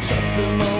just a moment.